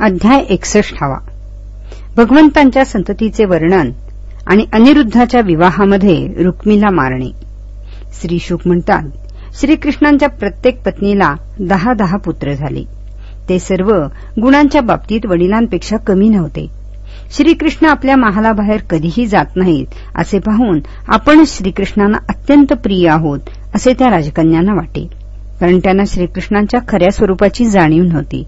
अध्याय एकसष्टावा भगवंतांच्या संततीचे वर्णन आणि अनिरुद्धाच्या विवाहामध्ये रुक्मीला मारणे. श्री शुक म्हणतात श्रीकृष्णांच्या प्रत्येक पत्नीला दहा दहा पुत्र झाले. ते सर्व गुणांच्या बाबतीत वडिलांपेक्षा कमी नव्हते. श्रीकृष्ण आपल्या महालाबाहेर कधीही जात नाहीत असे पाहून आपण श्रीकृष्णांना अत्यंत प्रिय आहोत असे त्या राजकन्यांना वाटे. कारण त्यांना श्रीकृष्णांच्या खऱ्या स्वरूपाची जाणीव नव्हती.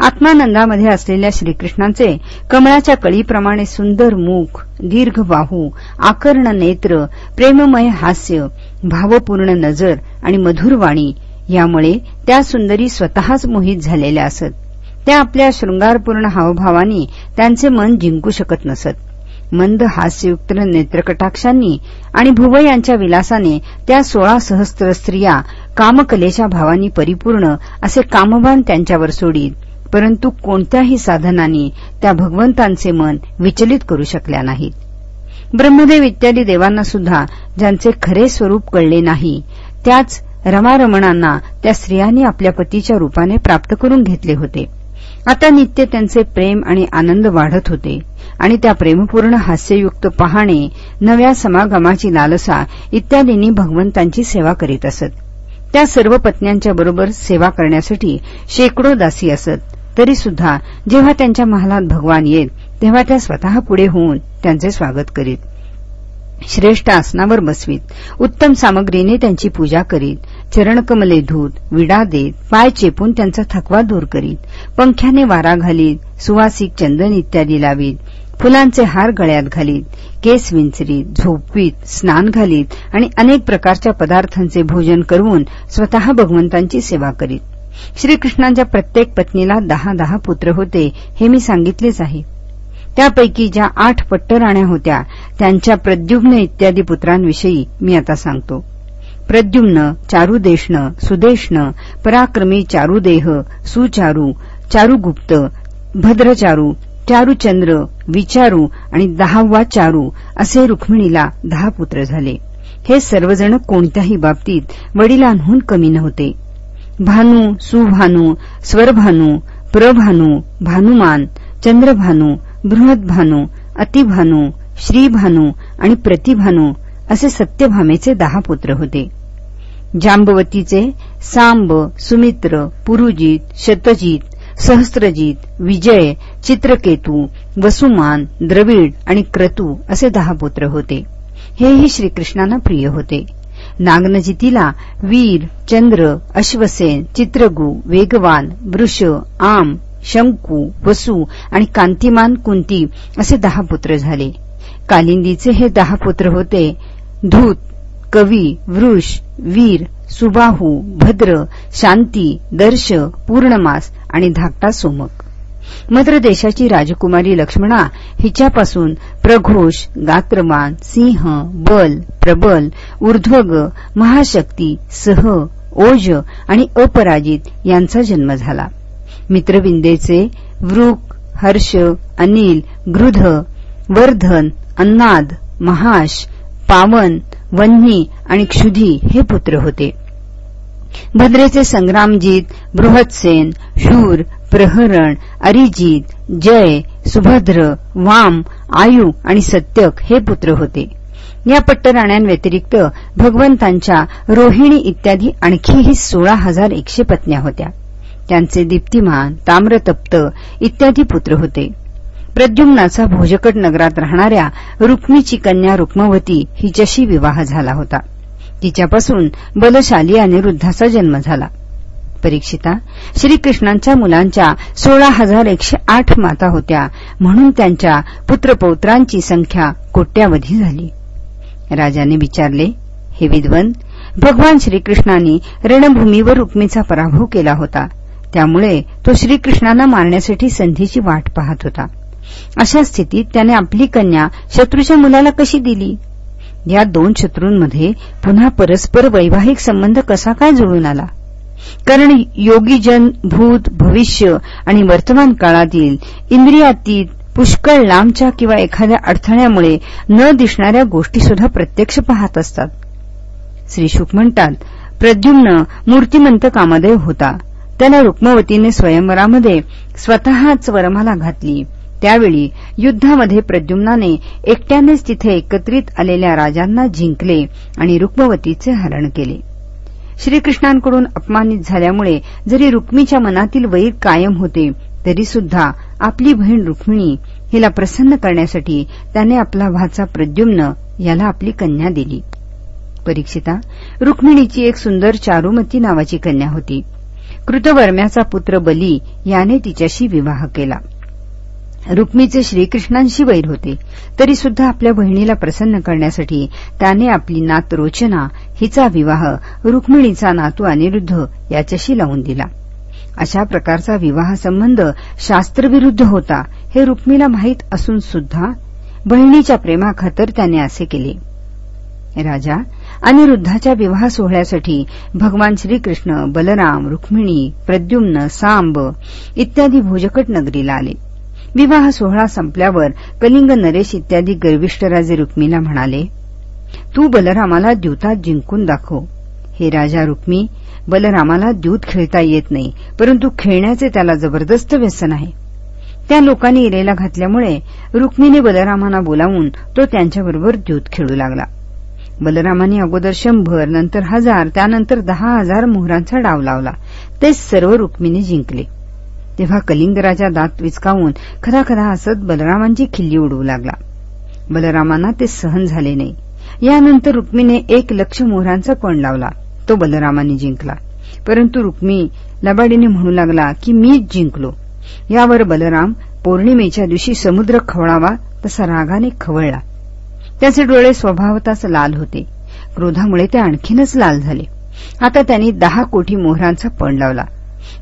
आत्मानंदामध्ये असलेल्या श्रीकृष्णांचे कमळाच्या कळीप्रमाणे सुंदर मुख दीर्घ बाहू आकर्ण नेत्र प्रेममय हास्य भावपूर्ण नजर आणि मधुर वाणी यामुळे त्या सुंदरी स्वतःच मोहित झालेल्या असत. त्या आपल्या शृंगारपूर्ण हावभावानी त्यांचे मन जिंकू शकत नसत. मंद हास्ययुक्त नेत्रकटाक्षांनी आणि भुव यांच्या विलासाने त्या सोळा सहस्त्र स्त्रिया कामकलेच्या भावांनी परिपूर्ण असे कामभान त्यांच्यावर सोडीत परंतु कोणत्याही साधनांनी त्या भगवंतांचे मन विचलित करू शकल्या नाहीत. ब्रह्मदेव इत्यादी देवांना सुद्धा ज्यांचे खरे स्वरूप कळले नाही त्याच रमारमणांना त्या स्त्रियांनी आपल्या पतीच्या रूपाने प्राप्त करून घेतले होते. आता नित्य त्यांचे प्रेम आणि आनंद वाढत होते आणि त्या प्रेमपूर्ण हास्ययुक्त पाहणे नव्या समागमाची लालसा इत्यादींनी भगवंतांची सेवा करीत असत. त्या सर्व पत्न्यांच्या बरोबर सेवा करण्यासाठी शेकडो दासी असत. तरीसुद्धा जेव्हा त्यांच्या महालात भगवान येत तेव्हा त्या स्वतः पुढे होऊन त्यांचे स्वागत करीत. श्रेष्ठ आसनावर बसवीत. उत्तम सामग्रीने त्यांची पूजा करीत. चरणकमले धूत विडा देत पाय चेपून त्यांचा थकवा दूर करीत. पंख्याने वारा घालीत सुवासिक चंदन इत्यादी लावीत. फुलांचे हार गळ्यात घालीत. केस विंचरीत झोपवीत स्नान घालीत आणि अनेक प्रकारच्या पदार्थांचे भोजन करून स्वतः भगवंतांची सेवा करीत. श्रीकृष्णांच्या प्रत्येक पत्नीला दहा दहा पुत्र होते हे मी सांगितलेच आहे. त्यापैकी ज्या आठ पट्टराण्या होत्या त्यांच्या प्रद्युम्न इत्यादी पुत्रांविषयी मी आता सांगतो. प्रद्युम्न चारुदेष्ण सुदेष्ण पराक्रमी चारुदेह सुचारू चारुगुप्त भद्रचारू चारुचंद्र विचारू आणि दहावा चारू असे रुक्मिणीला दहा पुत्र झाले. हे सर्वजण कोणत्याही बाबतीत वडिलांहून कमी नव्हते. भानू सुभानू स्वरभानू प्रभानू भानुमान चंद्रभानू बृहदभानू अतिभानू श्रीभानू आणि प्रतिभानू असे सत्यभामेचे दहा पुत्र होते. जांबवतीचे सांब सुमित्र पुरुजित शतजित सहस्त्रजित विजय चित्रकेतू वसुमान द्रविड आणि क्रतू असे दहा पुत्र होते. हेही श्रीकृष्णांना प्रिय होते. नागनजितीला वीर चंद्र अश्वसेन चित्रगु वेगवान वृष आम शंकू वसू आणि कांतिमान कुंती असे दहा पुत्र झाले. कालिंदीचे हे दहा पुत्र होते. धूत कवी वृष वीर सुबाहू भद्र शांती दर्श पूर्णमास आणि धाकटा सोमक. मात्र देशाची राजकुमारी लक्ष्मणा हिच्यापासून प्रघोष गात्रवान सिंह बल प्रबल ऊर्ध्वग महाशक्ती सह ओज आणि अपराजित यांचा जन्म झाला. मित्रविंदेचे वृक हर्ष अनिल गृध वर्धन अन्नाद महाश पावन वन्ही आणि क्षुधी हे पुत्र होते. भद्रेचे संग्रामजीत बृहत्सेन शूर प्रहरण अरिजित जय सुभद्र वाम आयु आणि सत्यक हे पुत्र होते. या पट्टराण्यांव्यतिरिक्त भगवंतांच्या रोहिणी इत्यादी आणखीही सोळा हजार एकशे पत्न्या होत्या. त्यांचे दीप्तिमान ताम्रतप्त इत्यादी पुत्र होते. प्रद्युम्नाचा भोजकट नगरात राहणाऱ्या रुक्मीची कन्या रुक्मवती हिच्याशी विवाह झाला होता. तिच्यापासून बलशाली अनिरुद्धाचा जन्म झाला. परीक्षिता श्रीकृष्णांच्या मुलांच्या सोळा हजार एकशे आठ माता होत्या. म्हणून त्यांच्या पुत्रपौत्रांची संख्या कोट्यावधी झाली. राजाने विचारले हे विद्वन भगवान श्रीकृष्णांनी रणभूमीवर रुक्मीचा पराभव केला होता. त्यामुळे तो श्रीकृष्णांना मारण्यासाठी संधीची वाट पाहत होता. अशा स्थितीत त्याने आपली कन्या शत्रूच्या मुलाला कशी दिली? या दोन शत्रूंमध्ये पुन्हा परस्पर वैवाहिक संबंध कसा काय जुळून आला? कारण योगीजन भूत भविष्य आणि वर्तमान काळातील इंद्रियातीत पुष्कळ लांबच्या किंवा एखाद्या अडथळ्यामुळे न दिसणाऱ्या गोष्टी सुद्धा प्रत्यक्ष पाहत असतात. श्री शुक म्हणतात प्रद्युम्न मूर्तिमंत कामदेव होता. त्याला रुक्मवतीने स्वयंवरामध्ये स्वतःच वरमाला घातली. त्यावेळी युद्धामध्ये प्रद्युम्नाने एकट्यानेच तिथे एकत्रित आलेल्या राजांना जिंकले आणि रुक्मवतीचे हरण केले. श्रीकृष्णांकडून अपमानित झाल्यामुळे जरी रुक्मीच्या मनातील वैर कायम होते तरी सुद्धा आपली बहीण रुक्मिणी हिला प्रसन्न करण्यासाठी त्याने आपला भाचा प्रद्युम्न याला आपली कन्या दिली. परीक्षिता रुक्मिणीची एक सुंदर चारुमती नावाची कन्या होती. कृतवर्म्याचा पुत्र बली याने तिच्याशी विवाह केला. रुक्मीचे श्रीकृष्णांशी वैर होते तरी सुद्धा आपल्या बहिणीला प्रसन्न करण्यासाठी त्याने आपली नात रोचना हिचा विवाह रुक्मिणीचा नातू अनिरुद्ध याच्याशी लावून दिला. अशा प्रकारचा विवाह संबंध शास्त्रविरुद्ध होता हे रुक्मीला माहीत असून सुद्धा बहिणीच्या प्रेमाखातर त्याने असे केले. राजा अनिरुद्धाच्या विवाह सोहळ्यासाठी भगवान श्रीकृष्ण बलराम रुक्मिणी प्रद्युम्न सांब इत्यादी भोजकट नगरीला आले. विवाह सोहळा संपल्यावर कलिंग नरेश इत्यादी गर्विष्ठराजे रुक्मीला म्हणाले तू बलरामाला द्यूतात जिंकून दाखव. हे राजा रुक्मी बलरामाला द्यूत खेळता येत नाही परंतु खेळण्याचे त्याला जबरदस्त व्यसन आहे. त्या लोकांनी इरेला घातल्यामुळे रुक्मीने बलरामांना बोलावून तो त्यांच्याबरोबर द्यूत खेळू लागला. बलरामाने अगोदर शंभर नंतर हजार त्यानंतर दहा हजार मोहरांचा डाव लावला. ते सर्व रुक्मीने जिंकले. तेव्हा कलिंगराजा दात विचकावून खदा हसत बलरामांची खिल्ली उडवू लागला. बलरामांना ते सहन झाले नाही. यानंतर रुक्मीने एक लक्ष मोहरांचा पण लावला? तो बलरामाने जिंकला. परंतु रुक्मी लबाडीने म्हणू लागला की मीच जिंकलो. यावर बलराम पौर्णिमेच्या दिवशी समुद्र खवळावा तसा रागाने खवळला. त्याचे डोळे स्वभावताच लाल होते. क्रोधामुळे ते आणखीनच लाल झाले. आता त्यांनी दहा कोटी मोहरांचा पण लावला.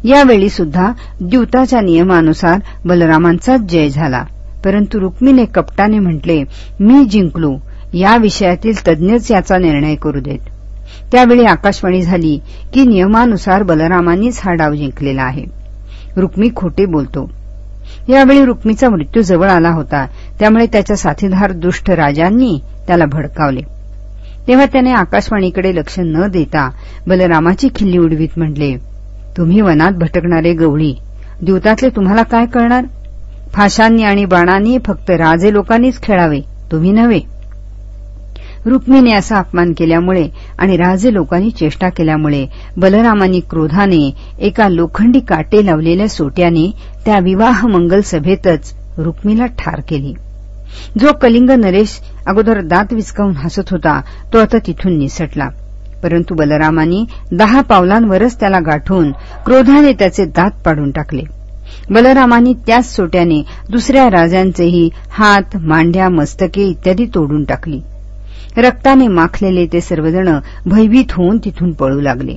यावेळी सुद्धा द्यूताच्या नियमानुसार बलरामांचाच जय झाला. परंतु रुक्मीने कपटाने म्हटले मी जिंकलो. या विषयातील तज्ज्ञच याचा निर्णय करू देत. त्यावेळी आकाशवाणी झाली की नियमानुसार बलरामांनीच हा डाव जिंकलेला आहे. रुक्मी खोटे बोलतो. यावेळी रुक्मीचा मृत्यू जवळ आला होता. त्यामुळे त्याच्या साथीदार दुष्ट राजांनी त्याला भडकावले. तेव्हा त्याने आकाशवाणीकडे लक्ष न देता बलरामाची खिल्ली उडवीत म्हटले तुम्ही वनात भटकणारे गवळी द्यूतातले तुम्हाला काय कळणार? फाशांनी आणि बाणांनी फक्त राजे लोकांनीच खेळावे तुम्ही नव्हे. रुक्मीने असा अपमान केल्यामुळे आणि राजे लोकांनी चेष्टा केल्यामुळे बलरामांनी क्रोधाने एका लोखंडी काटे लावलेल्या सोट्याने त्या विवाह मंगल सभेतच रुक्मीला ठार केली. जो कलिंग नरेश अगोदर दात विचकावून हसत होता तो आता तिथून निसटला. परंतु बलरामांनी दहा पावलांवरच त्याला गाठून क्रोधाने त्याचे दात पाडून टाकले. बलरामांनी त्याच सोट्याने दुसऱ्या राजांचेही हात मांड्या मस्तके इत्यादी तोडून टाकली. रक्ताने माखलेले ते सर्वजण भयभीत होऊन तिथून पळू लागले.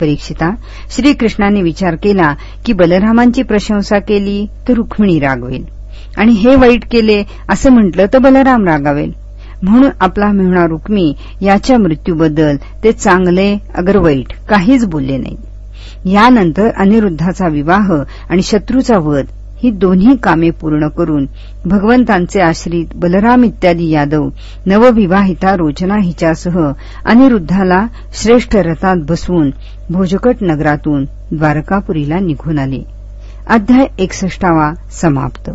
परीक्षिता श्रीकृष्णाने विचार केला की बलरामांची प्रशंसा केली तर रुक्मिणी रागवेल. आणि हे वाईट केले असं म्हटलं तर बलराम रागावेल. म्हणून आपला मेहणा रुक्मी याच्या मृत्यूबद्दल ते चांगले अगर वाईट काहीच बोलले नाही. यानंतर अनिरुद्धाचा विवाह आणि शत्रूचा वध ही दोन्ही कामे पूर्ण करून भगवंतांचे आश्रित बलराम इत्यादी यादव नवविवाहिता रोचना हिच्यासह अनिरुद्धाला श्रेष्ठ रथात बसवून भोजकट नगरातून द्वारकापुरीला निघून आले. अध्याय एकसष्टावा समाप्त.